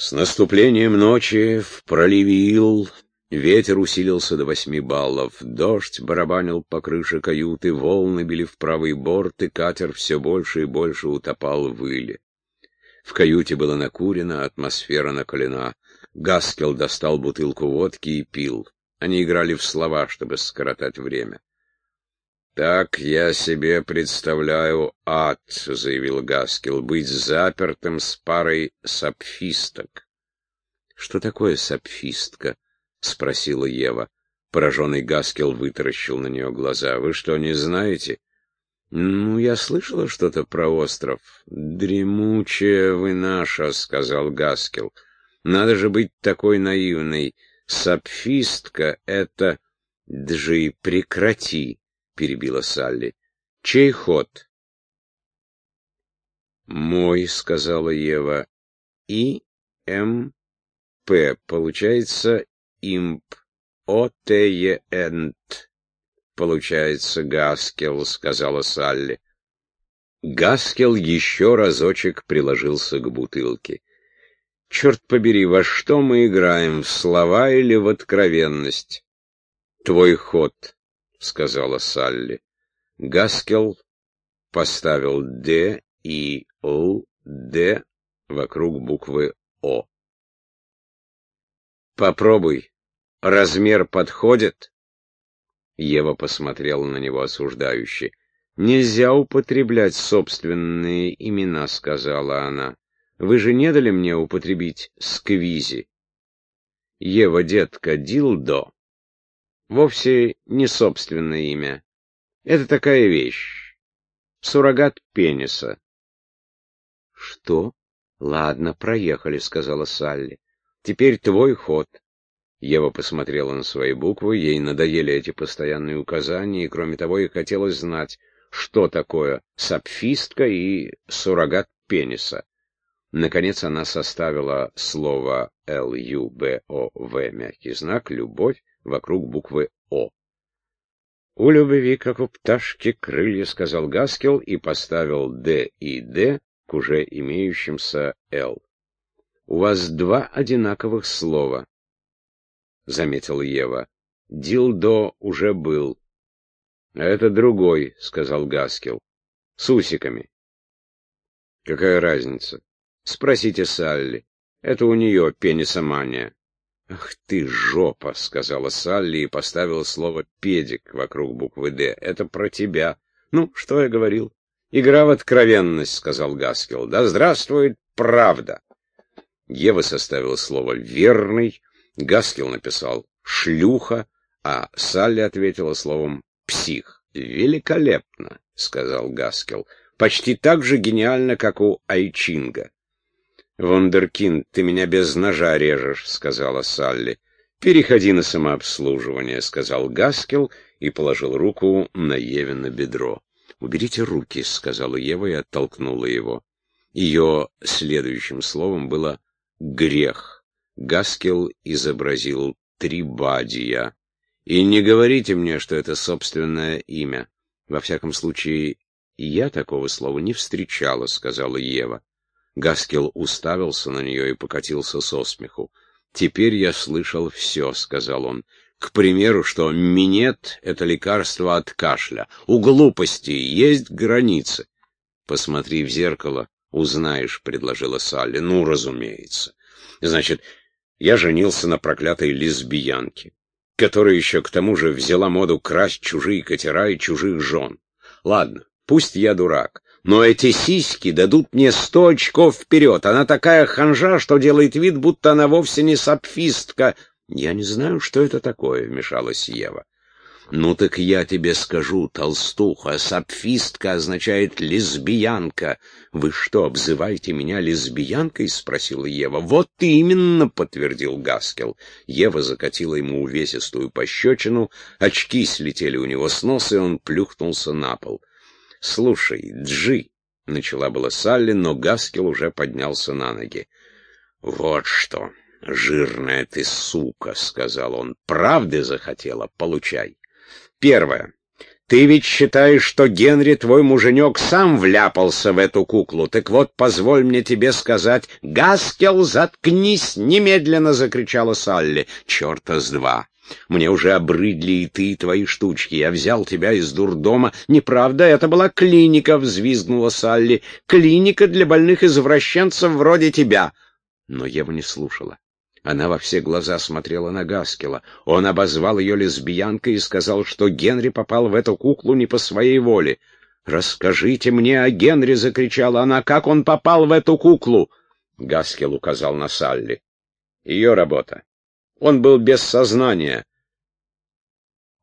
С наступлением ночи в проливе Ил ветер усилился до восьми баллов, дождь барабанил по крыше каюты, волны били в правый борт, и катер все больше и больше утопал в иле. В каюте было накурено, атмосфера накалена. Гаскел достал бутылку водки и пил. Они играли в слова, чтобы скоротать время. «Так я себе представляю ад», — заявил Гаскел, — «быть запертым с парой сапфисток». «Что такое сапфистка?» — спросила Ева. Пораженный Гаскел вытаращил на нее глаза. «Вы что, не знаете?» «Ну, я слышала что-то про остров». «Дремучая вы наша», — сказал Гаскел. «Надо же быть такой наивной. Сапфистка — это...» «Джи, прекрати!» Перебила Салли. «Чей ход?» «Мой», — сказала Ева. «И, М, П. Получается имп. О, Т, Е, Энт. Получается Гаскел», — сказала Салли. Гаскел еще разочек приложился к бутылке. «Черт побери, во что мы играем, в слова или в откровенность?» «Твой ход», — сказала Салли. Гаскел поставил «Д» и «Л», «Д» вокруг буквы «О». «Попробуй. Размер подходит?» Ева посмотрела на него осуждающе. «Нельзя употреблять собственные имена», — сказала она. «Вы же не дали мне употребить сквизи?» «Ева, детка, дилдо вовсе не собственное имя. Это такая вещь. Суррогат пениса. Что? Ладно, проехали, сказала Салли. Теперь твой ход. Ева посмотрела на свои буквы, ей надоели эти постоянные указания, и кроме того, ей хотелось знать, что такое сапфистка и суррогат пениса. Наконец она составила слово Л-Ю-Б-О-В, мягкий знак, любовь, вокруг буквы О. «У любви, как у пташки, крылья», — сказал Гаскел и поставил Д и Д к уже имеющимся Л. «У вас два одинаковых слова», — заметила Ева. «Дилдо уже был». «А это другой», — сказал Гаскел. «С усиками». «Какая разница?» «Спросите Салли. Это у нее пенисомания». «Ах ты, жопа!» — сказала Салли и поставила слово «педик» вокруг буквы «Д». «Это про тебя». «Ну, что я говорил?» «Игра в откровенность», — сказал Гаскел. «Да здравствует правда!» Ева составила слово «верный», Гаскел написал «шлюха», а Салли ответила словом «псих». «Великолепно», — сказал Гаскел. «Почти так же гениально, как у Айчинга». «Вундеркинд, ты меня без ножа режешь», — сказала Салли. «Переходи на самообслуживание», — сказал Гаскел и положил руку на Евина бедро. «Уберите руки», — сказала Ева и оттолкнула его. Ее следующим словом было «грех». Гаскел изобразил Трибадия. «И не говорите мне, что это собственное имя. Во всяком случае, я такого слова не встречала», — сказала Ева. Гаскел уставился на нее и покатился со смеху. «Теперь я слышал все», — сказал он. «К примеру, что минет — это лекарство от кашля. У глупости есть границы». «Посмотри в зеркало, узнаешь», — предложила Салли. «Ну, разумеется. Значит, я женился на проклятой лесбиянке, которая еще к тому же взяла моду красть чужие катера и чужих жен. Ладно, пусть я дурак». Но эти сиськи дадут мне сто очков вперед. Она такая ханжа, что делает вид, будто она вовсе не сапфистка. Я не знаю, что это такое, — вмешалась Ева. Ну так я тебе скажу, толстуха, сапфистка означает лесбиянка. Вы что, обзываете меня лесбиянкой? спросила Ева. Вот именно, подтвердил Гаскел. Ева закатила ему увесистую пощечину, очки слетели у него с носа, и он плюхнулся на пол. «Слушай, Джи!» — начала была Салли, но Гаскел уже поднялся на ноги. «Вот что, жирная ты сука!» — сказал он. «Правды захотела? Получай. Первое. Ты ведь считаешь, что Генри, твой муженек, сам вляпался в эту куклу. Так вот, позволь мне тебе сказать, Гаскел, заткнись, немедленно закричала Салли. Черта с два. Мне уже обрыдли и ты, и твои штучки. Я взял тебя из дурдома. Неправда, это была клиника, взвизгнула Салли. Клиника для больных извращенцев вроде тебя. Но Ева не слушала. Она во все глаза смотрела на Гаскела. Он обозвал ее лесбиянкой и сказал, что Генри попал в эту куклу не по своей воле. «Расскажите мне о Генри!» — закричала она. «Как он попал в эту куклу?» Гаскел указал на Салли. «Ее работа. Он был без сознания».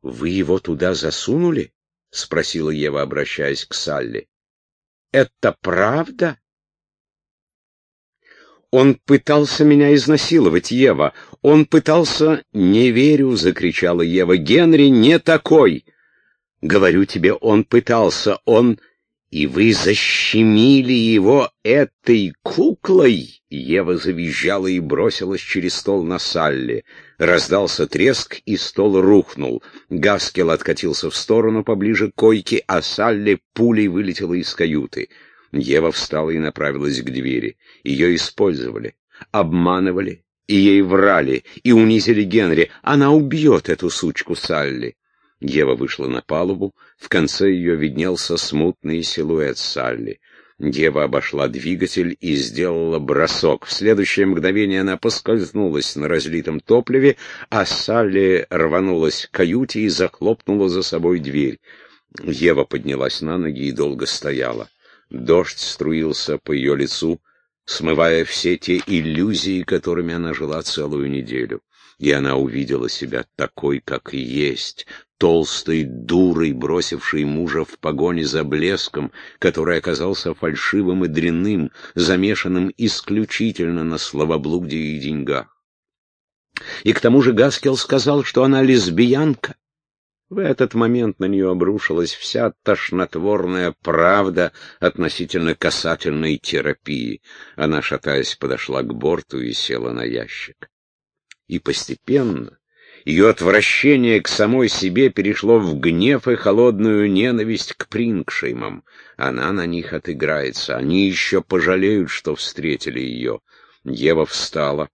«Вы его туда засунули?» — спросила Ева, обращаясь к Салли. «Это правда?» Он пытался меня изнасиловать, Ева. Он пытался... Не верю, закричала Ева. Генри не такой. Говорю тебе, он пытался. Он... И вы защемили его этой куклой? Ева завизжала и бросилась через стол на Салли. Раздался треск, и стол рухнул. Гаскел откатился в сторону поближе к койке, а Салли пулей вылетела из каюты. Ева встала и направилась к двери. Ее использовали, обманывали, и ей врали, и унизили Генри. Она убьет эту сучку Салли. Ева вышла на палубу, в конце ее виднелся смутный силуэт Салли. Ева обошла двигатель и сделала бросок. В следующее мгновение она поскользнулась на разлитом топливе, а Салли рванулась к каюте и захлопнула за собой дверь. Ева поднялась на ноги и долго стояла. Дождь струился по ее лицу, смывая все те иллюзии, которыми она жила целую неделю. И она увидела себя такой, как есть, толстой дурой, бросившей мужа в погоне за блеском, который оказался фальшивым и дрянным, замешанным исключительно на словоблудии и деньгах. И к тому же Гаскел сказал, что она лесбиянка, в этот момент на нее обрушилась вся тошнотворная правда относительно касательной терапии. Она, шатаясь, подошла к борту и села на ящик. И постепенно ее отвращение к самой себе перешло в гнев и холодную ненависть к Прингшеймам. Она на них отыграется, они еще пожалеют, что встретили ее. Ева встала,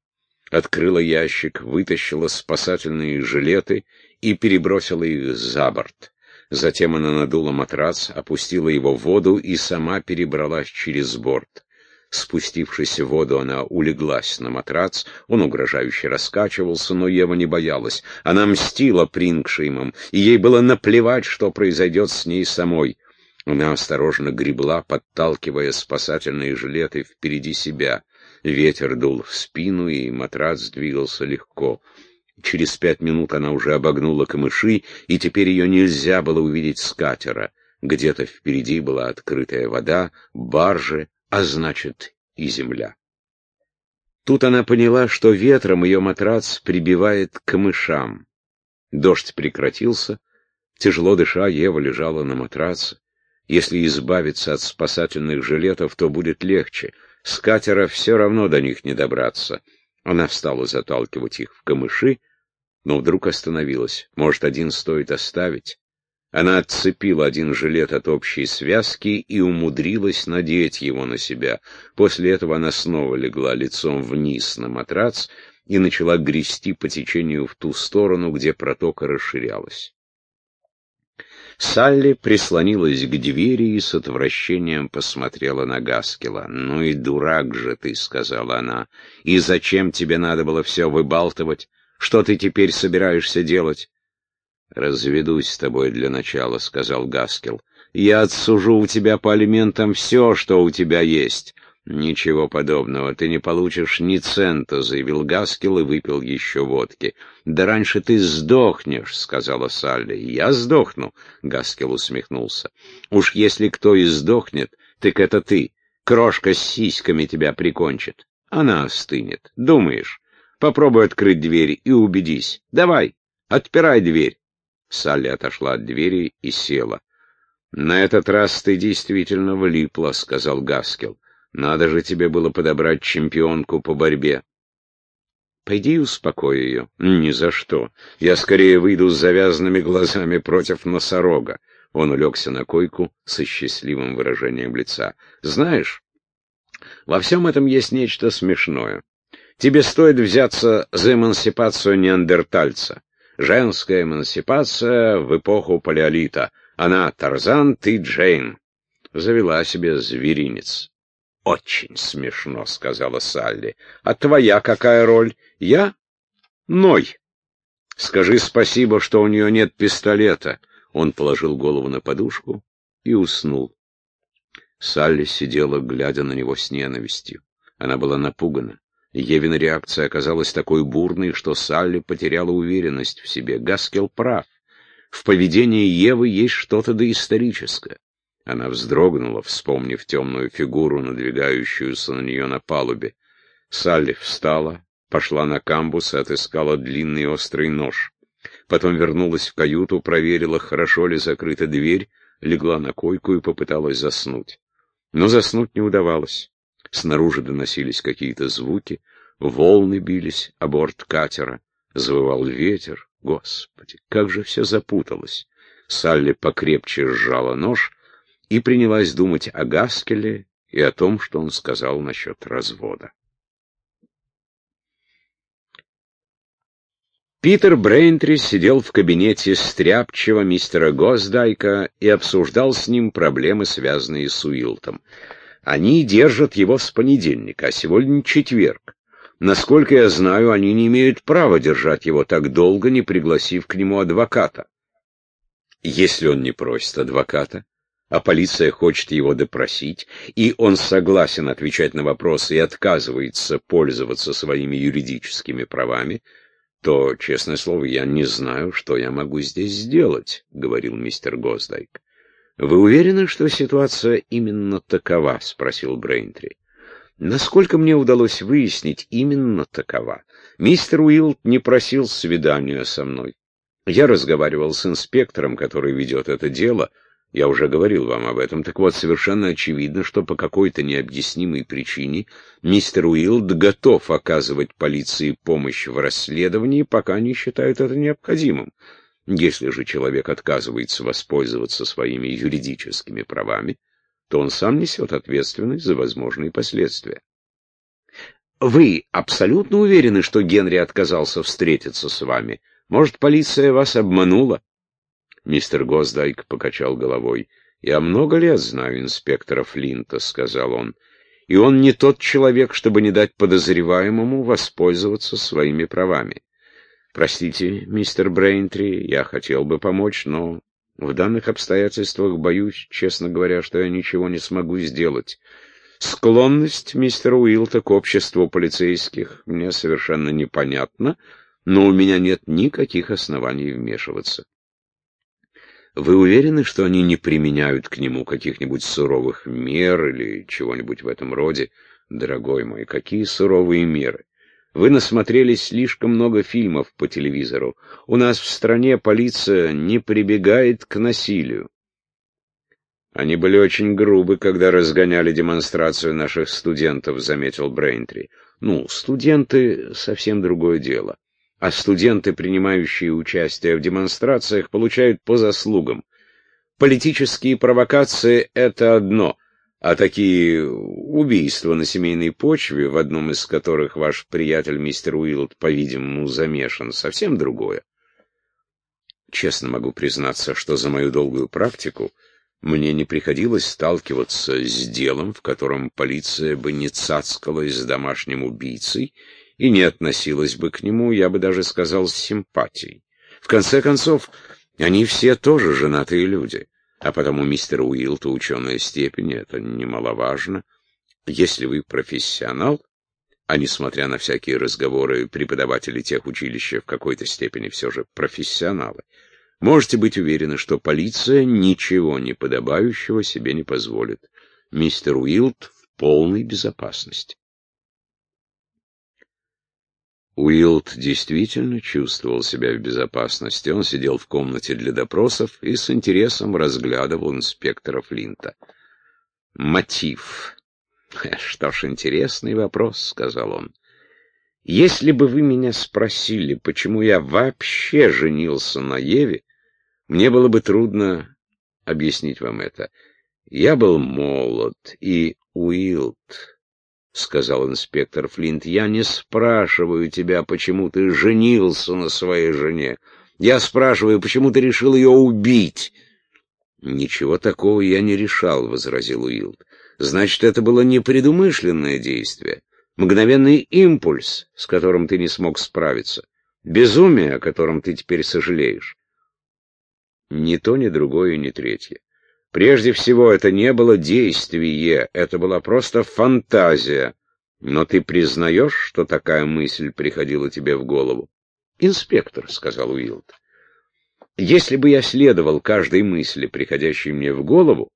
открыла ящик, вытащила спасательные жилеты и перебросила их за борт. Затем она надула матрац, опустила его в воду и сама перебралась через борт. Спустившись в воду, она улеглась на матрац, он угрожающе раскачивался, но Ева не боялась. Она мстила Прингшеймам, и ей было наплевать, что произойдет с ней самой. Она осторожно гребла, подталкивая спасательные жилеты впереди себя. Ветер дул в спину, и матрац двигался легко. Через пять минут она уже обогнула камыши, и теперь ее нельзя было увидеть с катера. Где-то впереди была открытая вода, баржи, а значит и земля. Тут она поняла, что ветром ее матрац прибивает к камышам. Дождь прекратился, тяжело дыша, Ева лежала на матраце. Если избавиться от спасательных жилетов, то будет легче. С катера все равно до них не добраться. Она стала заталкивать их в камыши, но вдруг остановилась. Может, один стоит оставить? Она отцепила один жилет от общей связки и умудрилась надеть его на себя. После этого она снова легла лицом вниз на матрац и начала грести по течению в ту сторону, где протока расширялась. Салли прислонилась к двери и с отвращением посмотрела на Гаскела. «Ну и дурак же ты», — сказала она. «И зачем тебе надо было все выбалтывать? Что ты теперь собираешься делать?» «Разведусь с тобой для начала», — сказал Гаскел. «Я отсужу у тебя по алиментам все, что у тебя есть». «Ничего подобного, ты не получишь ни цента», — заявил Гаскел и выпил еще водки. «Да раньше ты сдохнешь», — сказала Салли. «Я сдохну», — Гаскел усмехнулся. «Уж если кто и сдохнет, так это ты. Крошка с сиськами тебя прикончит. Она остынет. Думаешь?» Попробуй открыть дверь и убедись. Давай, отпирай дверь. Салли отошла от двери и села. «На этот раз ты действительно влипла», — сказал Гаскел. «Надо же тебе было подобрать чемпионку по борьбе». «Пойди успокой ее». «Ни за что. Я скорее выйду с завязанными глазами против носорога. Он улегся на койку со счастливым выражением лица. «Знаешь, во всем этом есть нечто смешное. Тебе стоит взяться за эмансипацию неандертальца. Женская эмансипация в эпоху палеолита. Она Тарзан, ты Джейн. Завела себе зверинец. «Очень смешно», — сказала Салли. «А твоя какая роль?» «Я? Ной. Скажи спасибо, что у нее нет пистолета». Он положил голову на подушку и уснул. Салли сидела, глядя на него с ненавистью. Она была напугана. Евина реакция оказалась такой бурной, что Салли потеряла уверенность в себе. Гаскел прав. В поведении Евы есть что-то доисторическое. Она вздрогнула, вспомнив темную фигуру, надвигающуюся на нее на палубе. Салли встала, пошла на камбус и отыскала длинный острый нож. Потом вернулась в каюту, проверила, хорошо ли закрыта дверь, легла на койку и попыталась заснуть. Но заснуть не удавалось. Снаружи доносились какие-то звуки, волны бились о борт катера, завывал ветер. Господи, как же все запуталось! Салли покрепче сжала нож и принялась думать о Гаскеле и о том, что он сказал насчет развода. Питер Брейнтри сидел в кабинете стряпчего мистера Госдайка и обсуждал с ним проблемы, связанные с Уилтом. Они держат его с понедельника, а сегодня четверг. Насколько я знаю, они не имеют права держать его так долго, не пригласив к нему адвоката. Если он не просит адвоката, а полиция хочет его допросить, и он согласен отвечать на вопросы и отказывается пользоваться своими юридическими правами, то, честное слово, я не знаю, что я могу здесь сделать, — говорил мистер Госдайк. «Вы уверены, что ситуация именно такова?» — спросил Брейнтри. «Насколько мне удалось выяснить, именно такова. Мистер Уилд не просил свидания со мной. Я разговаривал с инспектором, который ведет это дело. Я уже говорил вам об этом. Так вот, совершенно очевидно, что по какой-то необъяснимой причине мистер Уилд готов оказывать полиции помощь в расследовании, пока не считают это необходимым. Если же человек отказывается воспользоваться своими юридическими правами, то он сам несет ответственность за возможные последствия. Вы абсолютно уверены, что Генри отказался встретиться с вами? Может, полиция вас обманула? Мистер Госдайк покачал головой. «Я много лет знаю инспектора Флинта», — сказал он, — «и он не тот человек, чтобы не дать подозреваемому воспользоваться своими правами. Простите, мистер Брейнтри, я хотел бы помочь, но в данных обстоятельствах боюсь, честно говоря, что я ничего не смогу сделать. Склонность мистера Уилта к обществу полицейских мне совершенно непонятна, но у меня нет никаких оснований вмешиваться. Вы уверены, что они не применяют к нему каких-нибудь суровых мер или чего-нибудь в этом роде? Дорогой мой, какие суровые меры? Вы насмотрелись слишком много фильмов по телевизору. У нас в стране полиция не прибегает к насилию. Они были очень грубы, когда разгоняли демонстрацию наших студентов, заметил Брейнтри. Ну, студенты — совсем другое дело. А студенты, принимающие участие в демонстрациях, получают по заслугам. Политические провокации — это одно — а такие убийства на семейной почве, в одном из которых ваш приятель мистер Уилд, по-видимому, замешан, совсем другое. Честно могу признаться, что за мою долгую практику мне не приходилось сталкиваться с делом, в котором полиция бы не цацкалась с домашним убийцей и не относилась бы к нему, я бы даже сказал, с симпатией. В конце концов, они все тоже женатые люди. А потому мистер Уилт, ученая степень, это немаловажно. Если вы профессионал, а несмотря на всякие разговоры, преподаватели тех училища в какой-то степени все же профессионалы, можете быть уверены, что полиция ничего неподобающего себе не позволит. Мистер Уилт в полной безопасности. Уилд действительно чувствовал себя в безопасности. Он сидел в комнате для допросов и с интересом разглядывал инспектора Флинта. «Мотив. Что ж, интересный вопрос», — сказал он. «Если бы вы меня спросили, почему я вообще женился на Еве, мне было бы трудно объяснить вам это. Я был молод, и Уилд, — сказал инспектор Флинт, — я не спрашиваю тебя, почему ты женился на своей жене. Я спрашиваю, почему ты решил ее убить. Ничего такого я не решал, — возразил Уилд. Значит, это было непредумышленное действие, мгновенный импульс, с которым ты не смог справиться, безумие, о котором ты теперь сожалеешь. Ни то, ни другое, ни третье. Прежде всего, это не было действие, это была просто фантазия. Но ты признаешь, что такая мысль приходила тебе в голову? «Инспектор», — сказал Уилд, — «если бы я следовал каждой мысли, приходящей мне в голову,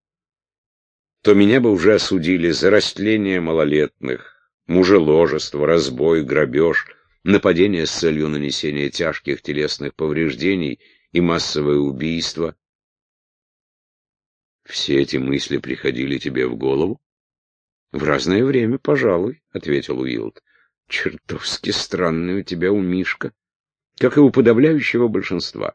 то меня бы уже осудили за растление малолетных, мужеложество, разбой, грабеж, нападение с целью нанесения тяжких телесных повреждений и массовое убийство. Все эти мысли приходили тебе в голову? В разное время, пожалуй, — ответил Уилд. Чертовски странный у тебя у Мишка, как и у подавляющего большинства.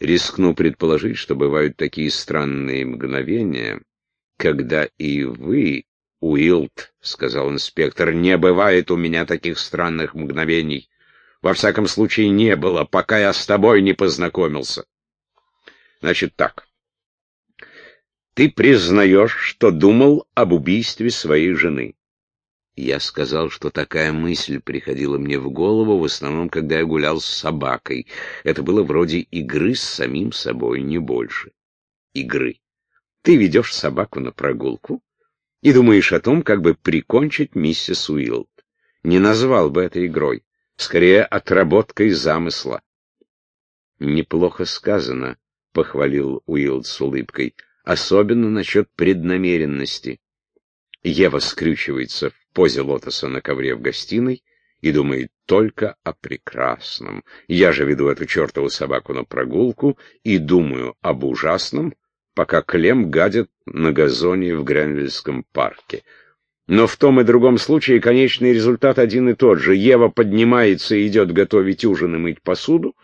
Рискну предположить, что бывают такие странные мгновения, когда и вы, Уилд, — сказал инспектор, — не бывает у меня таких странных мгновений. Во всяком случае, не было, пока я с тобой не познакомился. Значит так. Ты признаешь, что думал об убийстве своей жены. Я сказал, что такая мысль приходила мне в голову, в основном, когда я гулял с собакой. Это было вроде игры с самим собой, не больше. Игры. Ты ведешь собаку на прогулку и думаешь о том, как бы прикончить миссис Уилд. Не назвал бы это игрой, скорее отработкой замысла. Неплохо сказано, — похвалил Уилд с улыбкой, — особенно насчет преднамеренности. Ева скрючивается в позе лотоса на ковре в гостиной и думает только о прекрасном. Я же веду эту чертову собаку на прогулку и думаю об ужасном, пока Клем гадит на газоне в Гренвильском парке. Но в том и другом случае конечный результат один и тот же. Ева поднимается и идет готовить ужин и мыть посуду,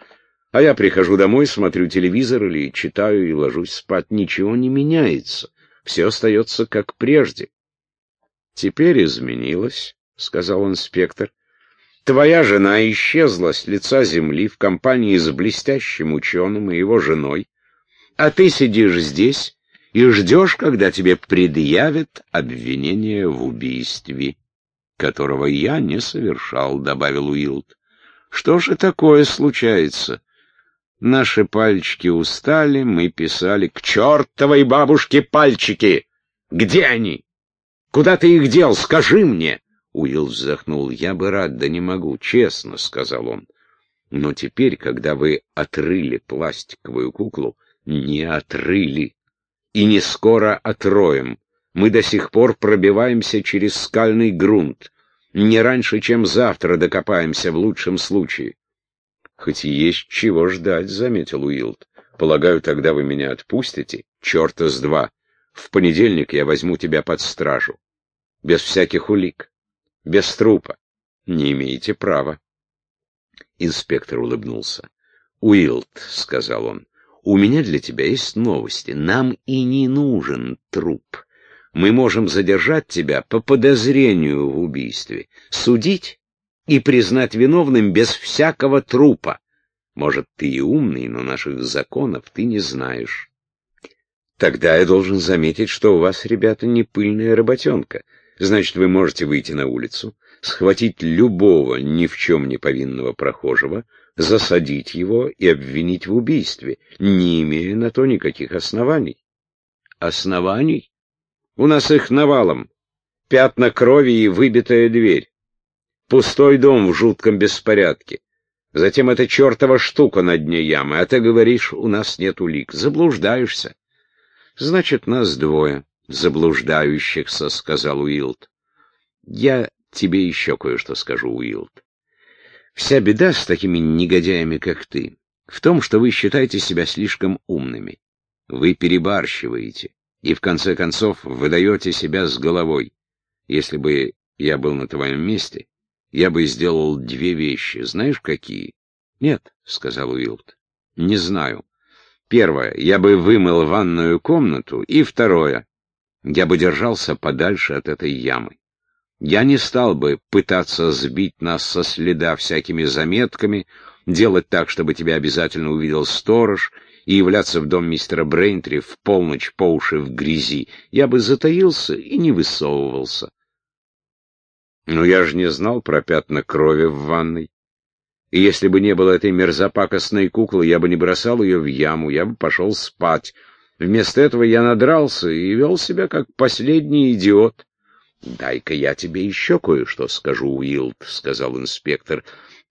а я прихожу домой, смотрю телевизор или читаю и ложусь спать. Ничего не меняется. Все остается как прежде. «Теперь изменилось», — сказал инспектор. «Твоя жена исчезла с лица земли в компании с блестящим ученым и его женой а ты сидишь здесь и ждешь, когда тебе предъявят обвинение в убийстве, которого я не совершал, — добавил Уилд. Что же такое случается? Наши пальчики устали, мы писали «К чертовой бабушке пальчики! Где они? Куда ты их дел? Скажи мне!» Уилл вздохнул. «Я бы рад, да не могу, честно», — сказал он. «Но теперь, когда вы отрыли пластиковую куклу, не отрыли и не скоро отроем. Мы до сих пор пробиваемся через скальный грунт. Не раньше, чем завтра докопаемся в лучшем случае. Хоть и есть чего ждать, — заметил Уилд. Полагаю, тогда вы меня отпустите? Черта с два. В понедельник я возьму тебя под стражу. Без всяких улик. Без трупа. Не имеете права. Инспектор улыбнулся. «Уилд», — сказал он, у меня для тебя есть новости. Нам и не нужен труп. Мы можем задержать тебя по подозрению в убийстве, судить и признать виновным без всякого трупа. Может, ты и умный, но наших законов ты не знаешь. Тогда я должен заметить, что у вас, ребята, не пыльная работенка. Значит, вы можете выйти на улицу, схватить любого ни в чем не повинного прохожего, засадить его и обвинить в убийстве, не имея на то никаких оснований. Оснований? У нас их навалом. Пятна крови и выбитая дверь. Пустой дом в жутком беспорядке. Затем эта чертова штука на дне ямы, а ты говоришь, у нас нет улик. Заблуждаешься. Значит, нас двое, заблуждающихся, — сказал Уилд. Я тебе еще кое-что скажу, Уилд. Вся беда с такими негодяями, как ты, в том, что вы считаете себя слишком умными. Вы перебарщиваете и, в конце концов, выдаете себя с головой. Если бы я был на твоем месте, я бы сделал две вещи. Знаешь, какие? — Нет, — сказал Уилд. — Не знаю. Первое, я бы вымыл ванную комнату, и второе, я бы держался подальше от этой ямы. Я не стал бы пытаться сбить нас со следа всякими заметками, делать так, чтобы тебя обязательно увидел сторож, и являться в дом мистера Брейнтри в полночь по уши в грязи. Я бы затаился и не высовывался. Но я же не знал про пятна крови в ванной. И если бы не было этой мерзопакостной куклы, я бы не бросал ее в яму, я бы пошел спать. Вместо этого я надрался и вел себя как последний идиот. «Дай-ка я тебе еще кое-что скажу, Уилд», — сказал инспектор.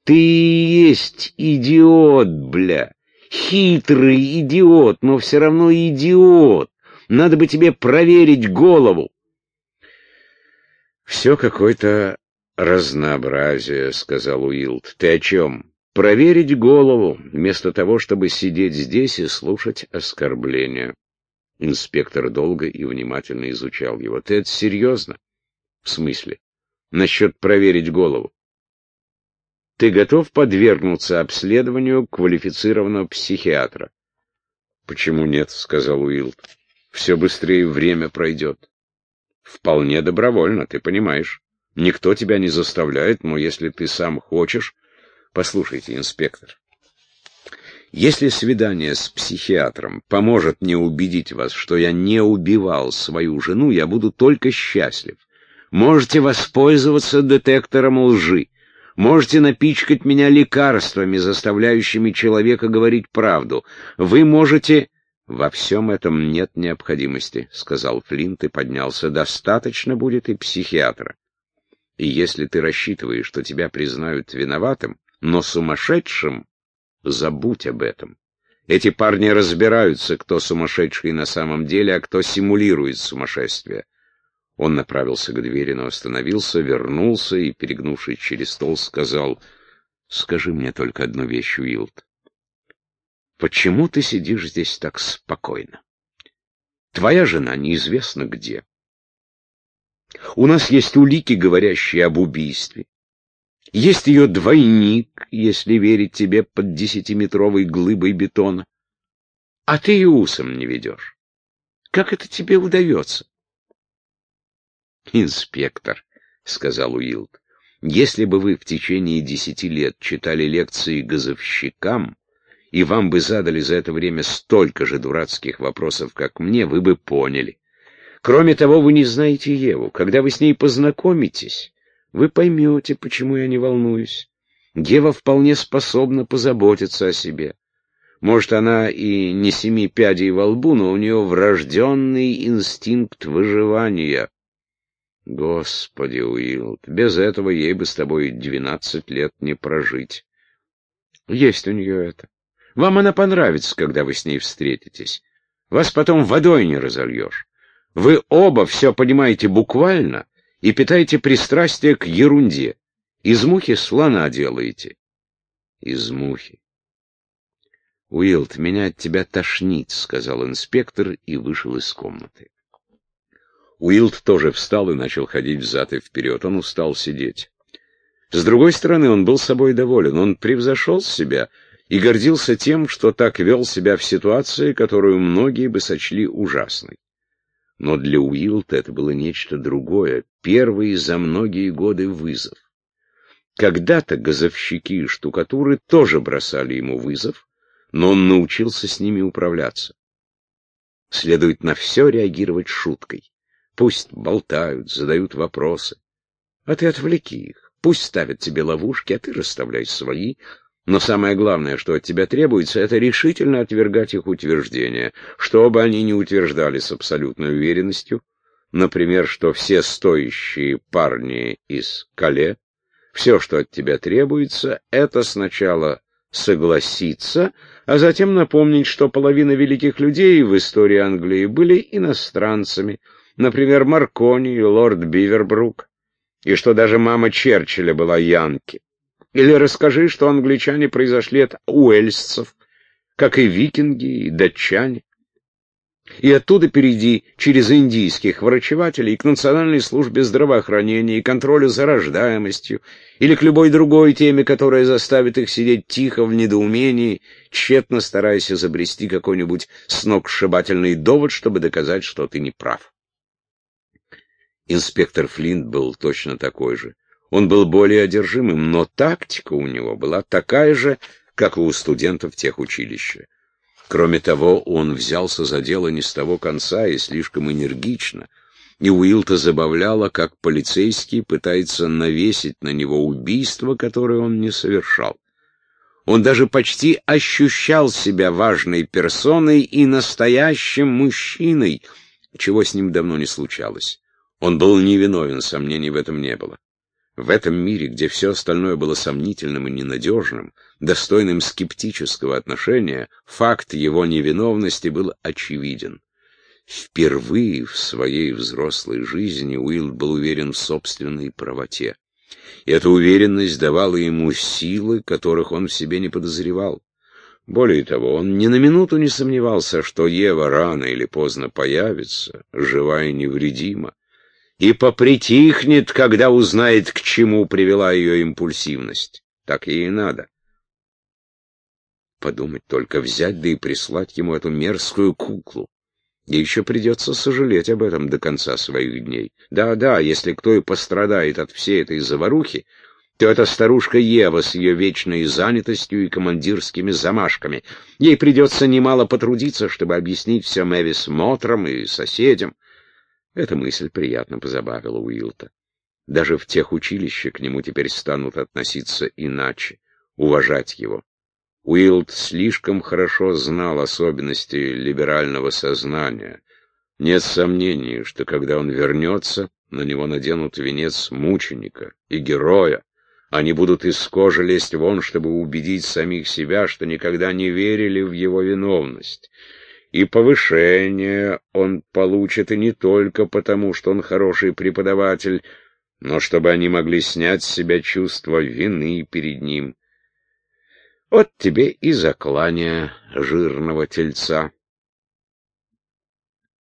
«Ты есть идиот, бля! Хитрый идиот, но все равно идиот! Надо бы тебе проверить голову!» «Все какое-то разнообразие», — сказал Уилд. «Ты о чем?» «Проверить голову, вместо того, чтобы сидеть здесь и слушать оскорбления». Инспектор долго и внимательно изучал его. «Ты это серьезно?» В смысле? Насчет проверить голову. Ты готов подвергнуться обследованию квалифицированного психиатра? Почему нет, сказал Уилд. Все быстрее время пройдет. Вполне добровольно, ты понимаешь. Никто тебя не заставляет, но если ты сам хочешь... Послушайте, инспектор, если свидание с психиатром поможет мне убедить вас, что я не убивал свою жену, я буду только счастлив. Можете воспользоваться детектором лжи. Можете напичкать меня лекарствами, заставляющими человека говорить правду. Вы можете... «Во всем этом нет необходимости», — сказал Флинт и поднялся. «Достаточно будет и психиатра. И если ты рассчитываешь, что тебя признают виноватым, но сумасшедшим, забудь об этом. Эти парни разбираются, кто сумасшедший на самом деле, а кто симулирует сумасшествие. Он направился к двери, но остановился, вернулся и, перегнувшись через стол, сказал, «Скажи мне только одну вещь, Уилд. Почему ты сидишь здесь так спокойно? Твоя жена неизвестно где. У нас есть улики, говорящие об убийстве. Есть ее двойник, если верить тебе, под десятиметровой глыбой бетона. А ты и усом не ведешь. Как это тебе удается? «Инспектор», — сказал Уилд, — «если бы вы в течение десяти лет читали лекции газовщикам, и вам бы задали за это время столько же дурацких вопросов, как мне, вы бы поняли. Кроме того, вы не знаете Еву. Когда вы с ней познакомитесь, вы поймете, почему я не волнуюсь. Ева вполне способна позаботиться о себе. Может, она и не семи пядей во лбу, но у нее врожденный инстинкт выживания. Господи, Уилд, без этого ей бы с тобой двенадцать лет не прожить. Есть у нее это. Вам она понравится, когда вы с ней встретитесь. Вас потом водой не разольешь. Вы оба все понимаете буквально и питаете пристрастие к ерунде. Из мухи слона делаете. Из мухи. Уилд, меня от тебя тошнит, — сказал инспектор и вышел из комнаты. Уилд тоже встал и начал ходить взад и вперед. Он устал сидеть. С другой стороны, он был собой доволен. Он превзошел себя и гордился тем, что так вел себя в ситуации, которую многие бы сочли ужасной. Но для Уилта это было нечто другое, первый за многие годы вызов. Когда-то газовщики и штукатуры тоже бросали ему вызов, но он научился с ними управляться. Следует на все реагировать шуткой. Пусть болтают, задают вопросы. А ты отвлеки их. Пусть ставят тебе ловушки, а ты расставляй свои. Но самое главное, что от тебя требуется, это решительно отвергать их утверждения, что бы они ни утверждали с абсолютной уверенностью. Например, что все стоящие парни из Кале, все, что от тебя требуется, это сначала согласиться, а затем напомнить, что половина великих людей в истории Англии были иностранцами, например, Маркони и лорд Бивербрук, и что даже мама Черчилля была янки. Или расскажи, что англичане произошли от уэльсцев, как и викинги и датчане. и оттуда перейди через индийских врачевателей к Национальной службе здравоохранения и контролю за рождаемостью, или к любой другой теме, которая заставит их сидеть тихо в недоумении, тщетно стараясь изобрести какой-нибудь сногсшибательный довод, чтобы доказать, что ты не прав. Инспектор Флинт был точно такой же. Он был более одержимым, но тактика у него была такая же, как и у студентов тех училища. Кроме того, он взялся за дело не с того конца и слишком энергично, и Уилта забавляло, как полицейский пытается навесить на него убийство, которое он не совершал. Он даже почти ощущал себя важной персоной и настоящим мужчиной, чего с ним давно не случалось. Он был невиновен, сомнений в этом не было. В этом мире, где все остальное было сомнительным и ненадежным, достойным скептического отношения, факт его невиновности был очевиден. Впервые в своей взрослой жизни Уилд был уверен в собственной правоте. И эта уверенность давала ему силы, которых он в себе не подозревал. Более того, он ни на минуту не сомневался, что Ева рано или поздно появится, жива и невредима, и попритихнет, когда узнает, к чему привела ее импульсивность. Так ей и надо. Подумать только, взять да и прислать ему эту мерзкую куклу. И еще придется сожалеть об этом до конца своих дней. Да-да, если кто и пострадает от всей этой заварухи, то это старушка Ева с ее вечной занятостью и командирскими замашками. Ей придется немало потрудиться, чтобы объяснить все Мэвис Мотрам и соседям. Эта мысль приятно позабавила Уилта. Даже в тех училищах к нему теперь станут относиться иначе, уважать его. Уилд слишком хорошо знал особенности либерального сознания. Нет сомнений, что когда он вернется, на него наденут венец мученика и героя. Они будут из кожи лезть вон, чтобы убедить самих себя, что никогда не верили в его виновность. И повышение он получит и не только потому, что он хороший преподаватель, но чтобы они могли снять с себя чувство вины перед ним. Вот тебе и заклание жирного тельца.